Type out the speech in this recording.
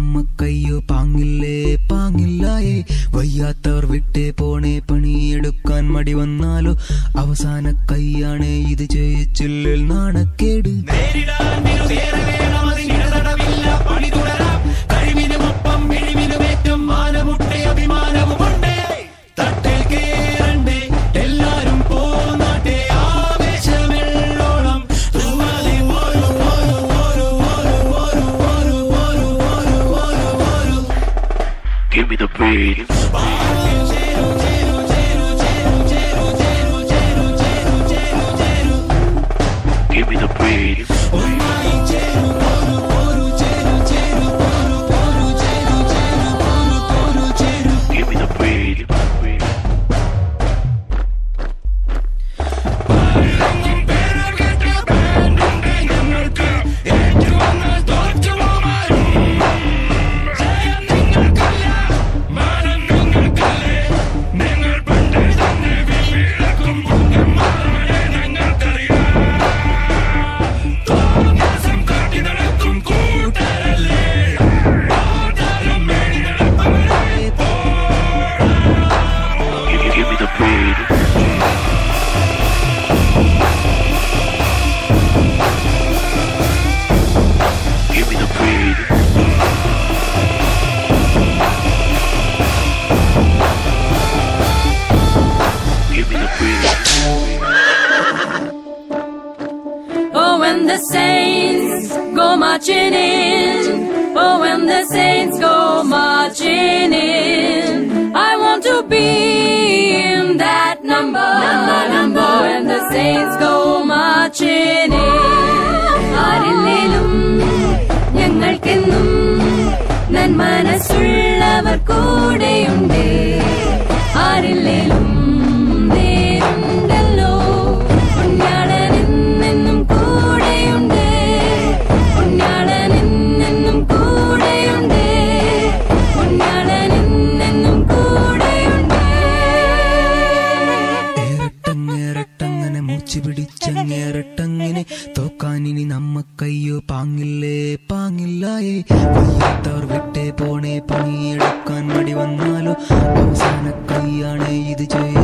നമ്മക്കയ്യോ പാങ്ങില്ലേ പാങ്ങില്ലായേ. വയ്യാത്തവർ വിട്ടേ പോണേ പണിയെടുക്കാൻ മടി വന്നാലോ. അവസാന കയ്യാണ് ഇത് ചെയ്യിച്ചില്ലിൽ നാണക്കേട്. Give me the beat. When the saints go marching in. Oh, when the saints go marching in. I want to be in that number. Number, number. When the saints go മൂച്ചു പിടിച്ചങ്ങേറട്ടങ്ങനെ തോക്കാനിനി നമ്മക്കയ്യോ പാങ്ങില്ലേ പാങ്ങില്ലായേ. വയ്യാത്തവർ വിട്ടേ പോണേ പണിയെടുക്കാൻ മടി വന്നാലോ? അവസാന കൈയാണ് ഇത് ചെയ്യിച്ചിൽ